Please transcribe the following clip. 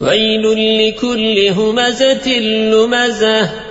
ويل لكل همزة لمزة